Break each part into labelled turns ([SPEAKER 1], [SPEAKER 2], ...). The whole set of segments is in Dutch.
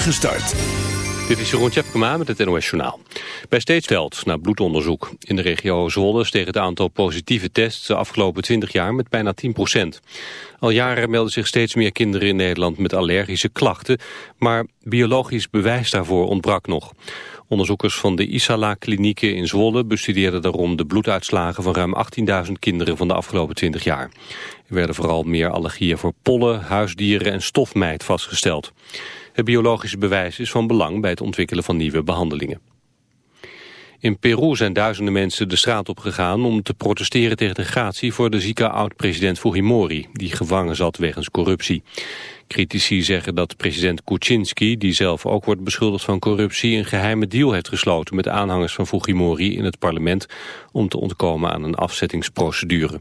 [SPEAKER 1] spoedige start.
[SPEAKER 2] Dit is Jeroen Tjepkema met het NOS Journaal. Bij Steedsveld, naar bloedonderzoek. In de regio Zwolle steeg het aantal positieve tests de afgelopen 20 jaar met bijna 10% Al jaren melden zich steeds meer kinderen in Nederland met allergische klachten, maar biologisch bewijs daarvoor ontbrak nog. Onderzoekers van de Isala-klinieken in Zwolle bestudeerden daarom de bloeduitslagen van ruim 18.000 kinderen van de afgelopen 20 jaar. Er werden vooral meer allergieën voor pollen, huisdieren en stofmijt vastgesteld. Het biologische bewijs is van belang bij het ontwikkelen van nieuwe behandelingen. In Peru zijn duizenden mensen de straat op gegaan om te protesteren tegen de gratie voor de zieke oud-president Fujimori, die gevangen zat wegens corruptie. Critici zeggen dat president Kuczynski, die zelf ook wordt beschuldigd van corruptie, een geheime deal heeft gesloten met aanhangers van Fujimori in het parlement om te ontkomen aan een afzettingsprocedure.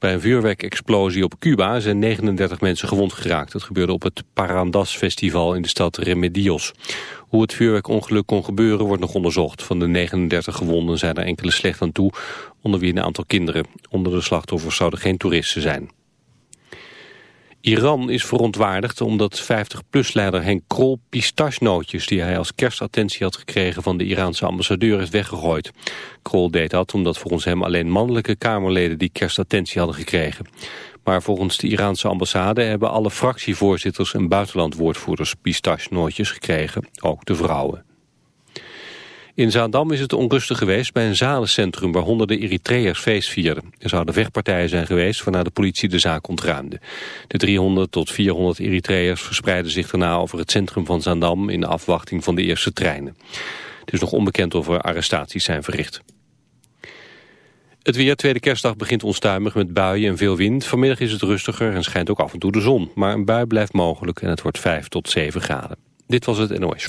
[SPEAKER 2] Bij een vuurwerkexplosie op Cuba zijn 39 mensen gewond geraakt. Dat gebeurde op het Parandas Festival in de stad Remedios. Hoe het vuurwerkongeluk kon gebeuren wordt nog onderzocht. Van de 39 gewonden zijn er enkele slecht aan toe, onder wie een aantal kinderen. Onder de slachtoffers zouden geen toeristen zijn. Iran is verontwaardigd omdat 50PLUS-leider Henk Krol pistachenootjes die hij als kerstattentie had gekregen van de Iraanse ambassadeur heeft weggegooid. Krol deed dat omdat volgens hem alleen mannelijke Kamerleden die kerstattentie hadden gekregen. Maar volgens de Iraanse ambassade hebben alle fractievoorzitters en buitenlandwoordvoerders pistachenootjes gekregen, ook de vrouwen. In Zaandam is het onrustig geweest bij een zalencentrum waar honderden Eritreërs feest vierden. Er zouden vechtpartijen zijn geweest waarna de politie de zaak ontruimde. De 300 tot 400 Eritreërs verspreidden zich daarna over het centrum van Zaandam in afwachting van de eerste treinen. Het is nog onbekend of er arrestaties zijn verricht. Het weer tweede kerstdag begint onstuimig met buien en veel wind. Vanmiddag is het rustiger en schijnt ook af en toe de zon. Maar een bui blijft mogelijk en het wordt 5 tot 7 graden. Dit was het NOS.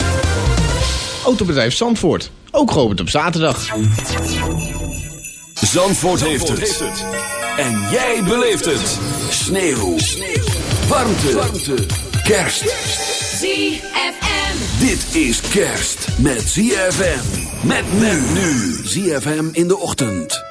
[SPEAKER 3] Autobedrijf Zandvoort, ook geopend op zaterdag.
[SPEAKER 1] Zandvoort, heeft, het. En jij beleeft het. Sneeuw. Sneeuw. Warmte. Warmte. Kerst.
[SPEAKER 4] ZFM.
[SPEAKER 1] Dit is kerst met ZFM. Met men nu. ZFM in de ochtend.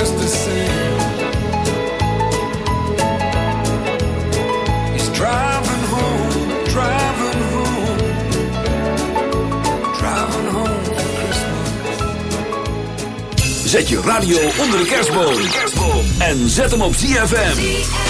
[SPEAKER 5] just the same. He's driving home, driving home, driving home for Christmas.
[SPEAKER 6] Zet je radio onder de kerstboom. En zet hem op ZFM.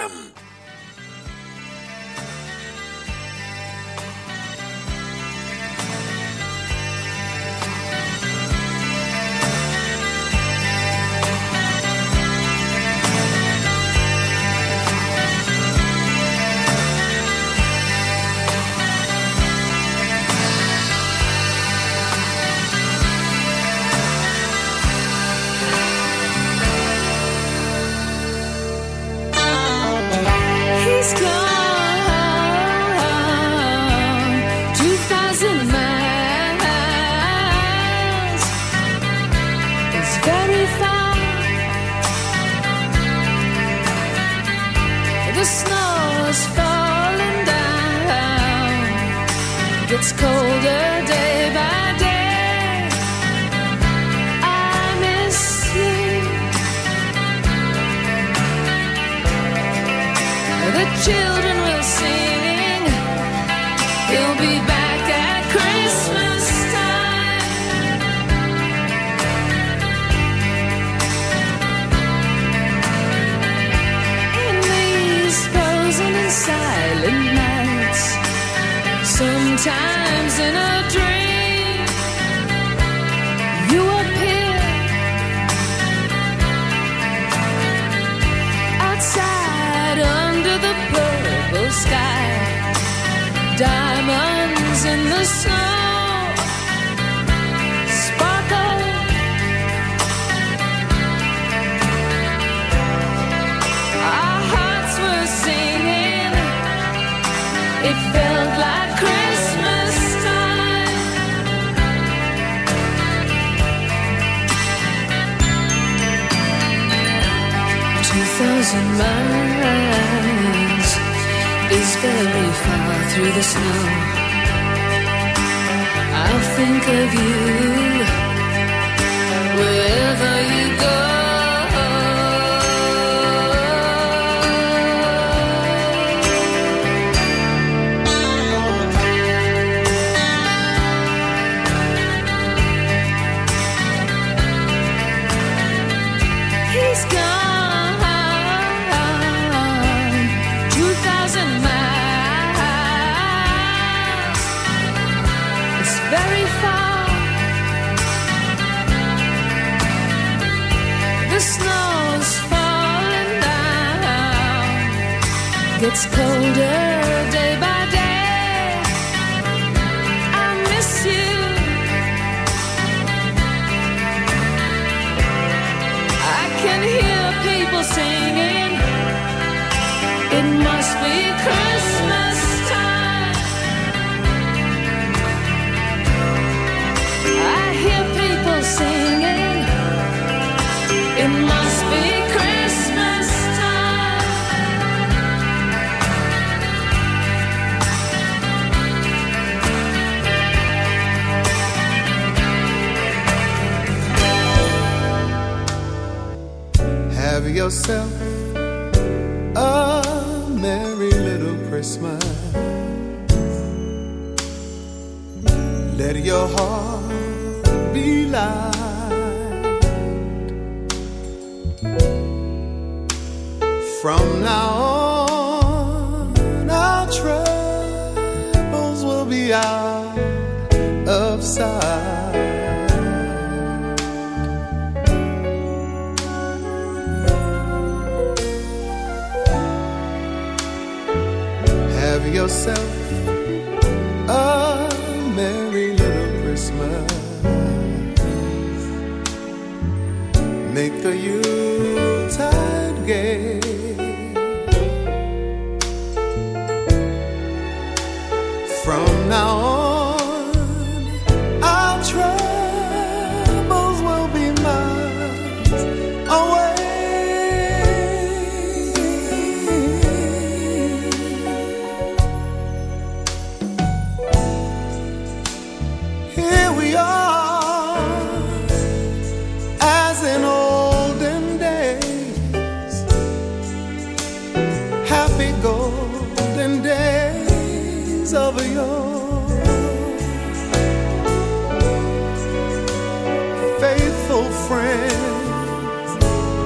[SPEAKER 7] times in a dream. You appear outside under the purple sky. Diamonds in the sun and minds is very far through the snow. I'll think of you wherever you go. It's colder.
[SPEAKER 8] yourself.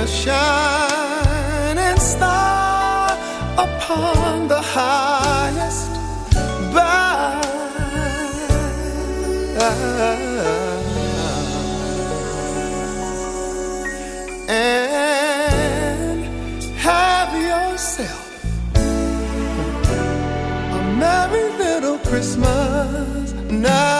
[SPEAKER 8] A shining star upon the highest bough and have yourself a merry little Christmas now.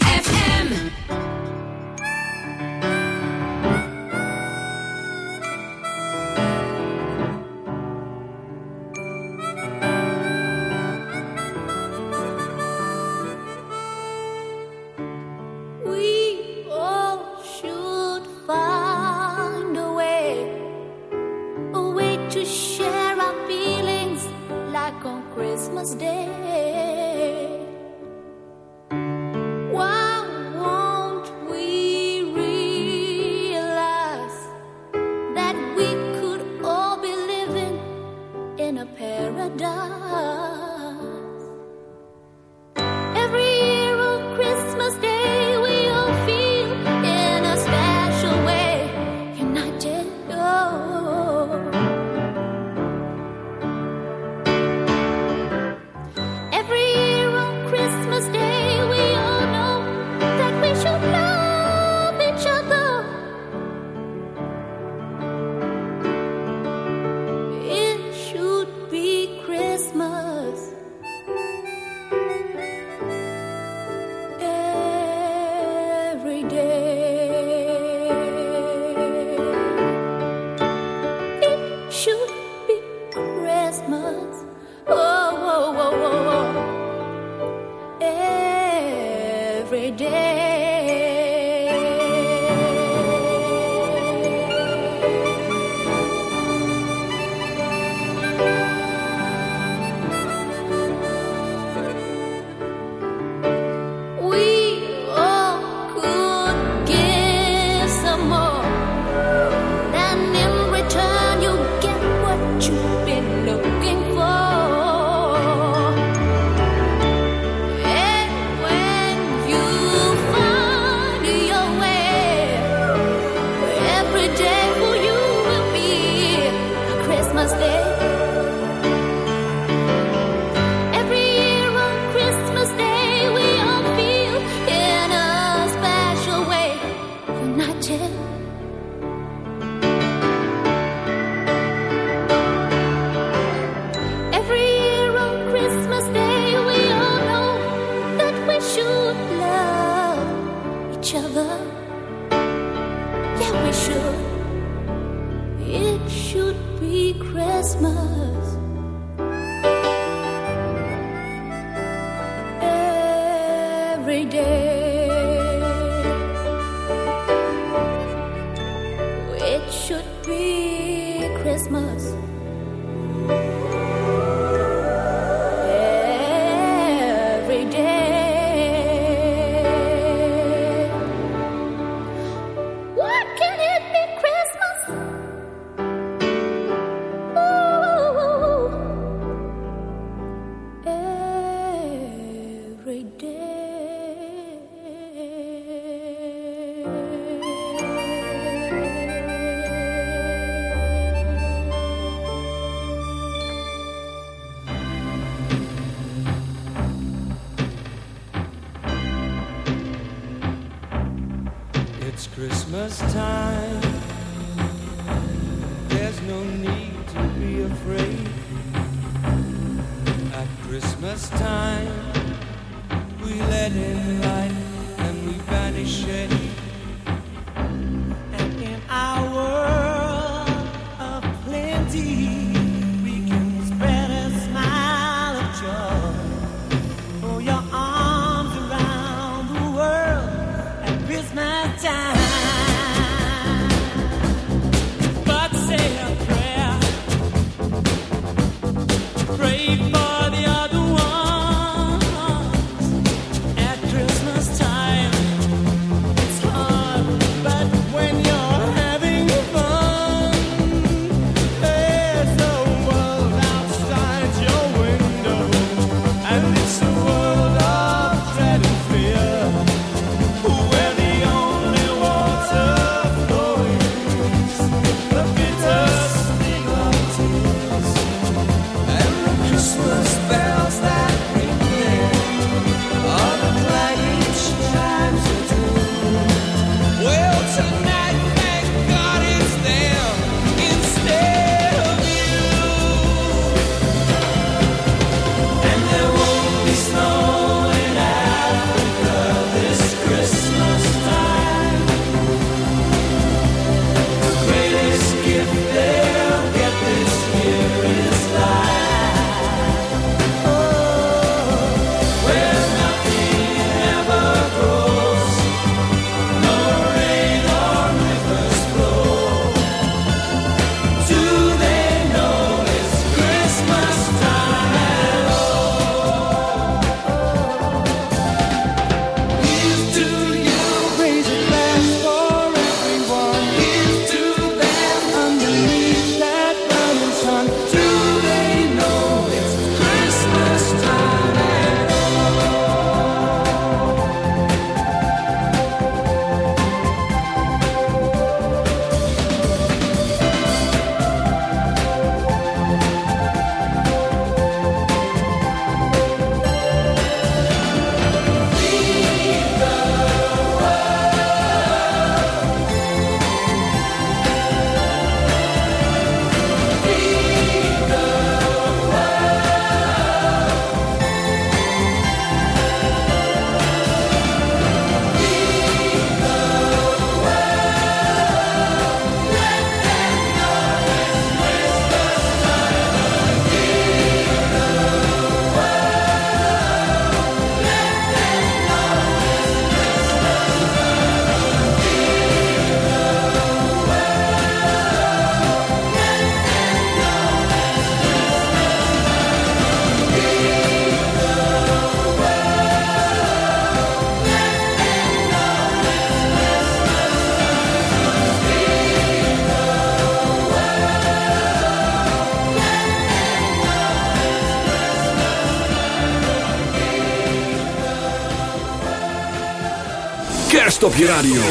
[SPEAKER 9] op je radio.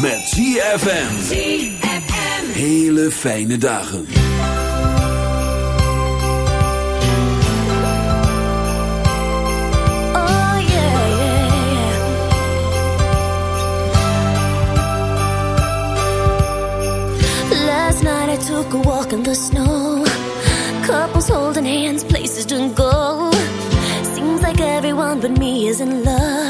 [SPEAKER 9] Met ZFM. Hele fijne dagen.
[SPEAKER 10] Oh, took a walk in the snow. Couples holding hands, places to go. Seems like everyone but me is in love.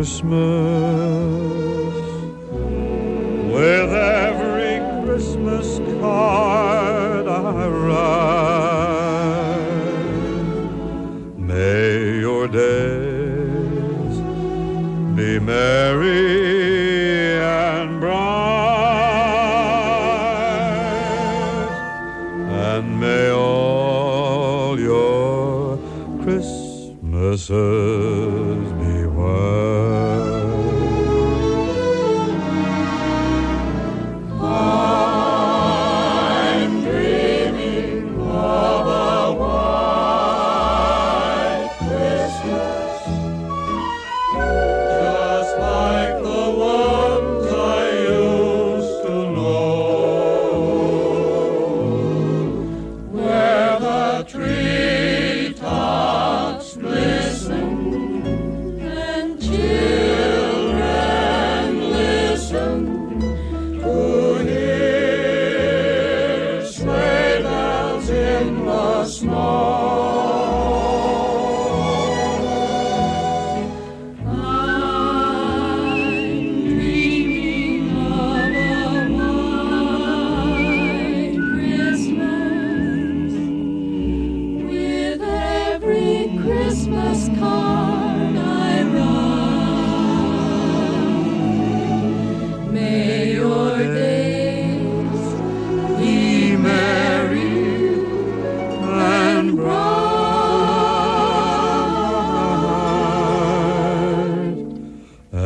[SPEAKER 11] Christmas.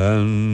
[SPEAKER 11] and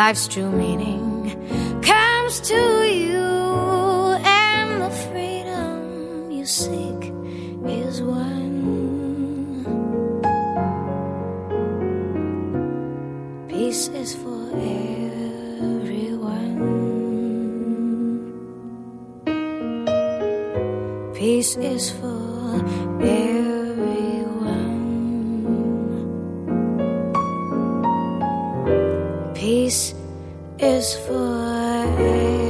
[SPEAKER 12] Life's streaming. Peace is for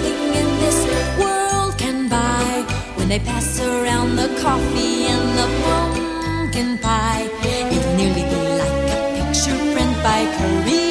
[SPEAKER 13] they pass around the coffee and the pumpkin pie. It'll nearly be like a picture print by Korea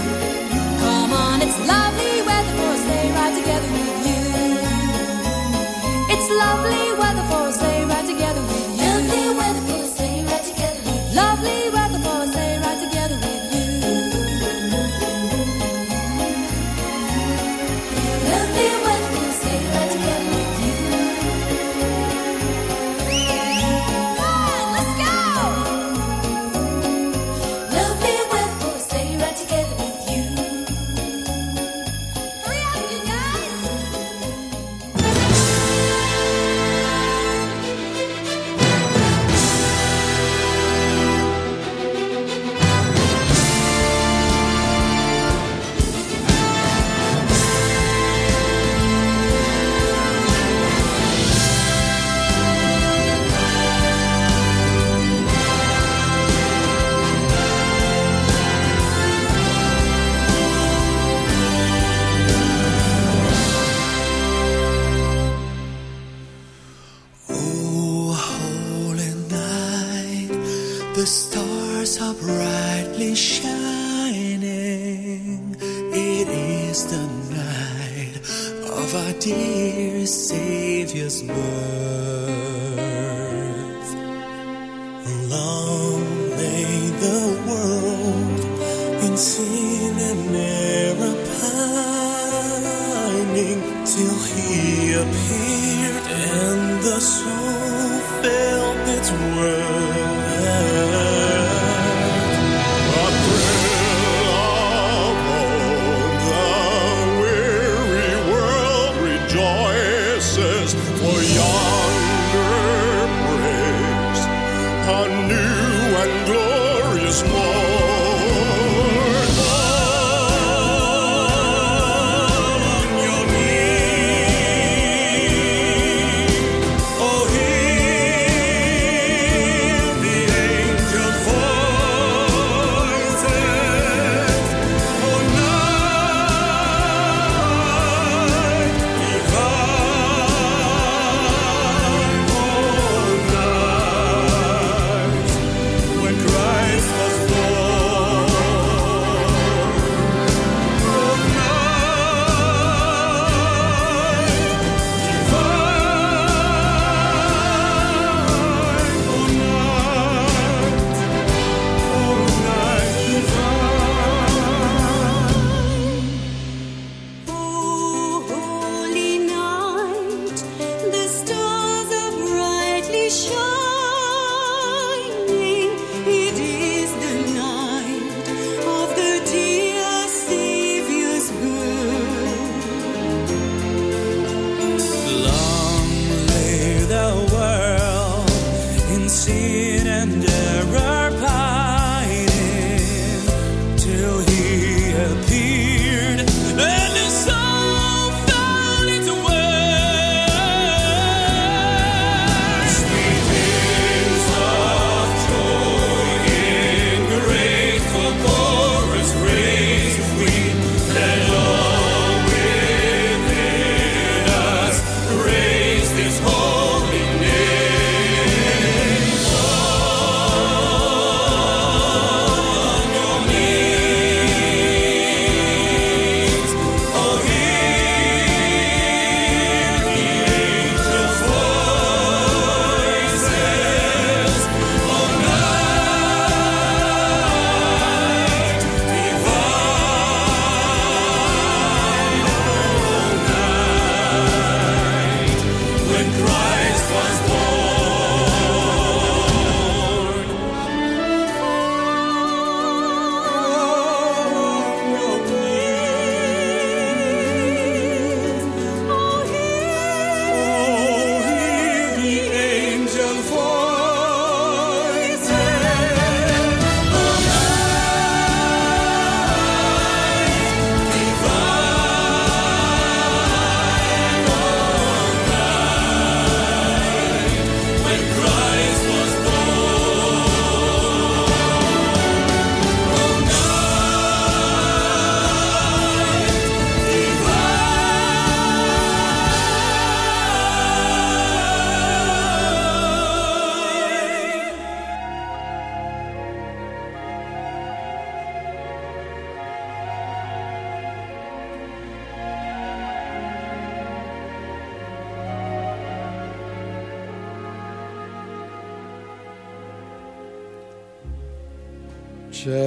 [SPEAKER 13] It's lovely weather for a sleigh ride together with you. It's lovely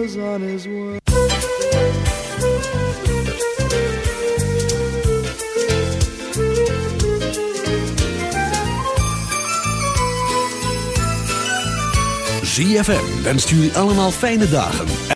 [SPEAKER 14] was on his way.
[SPEAKER 9] ZFM wenst jullie allemaal fijne dagen.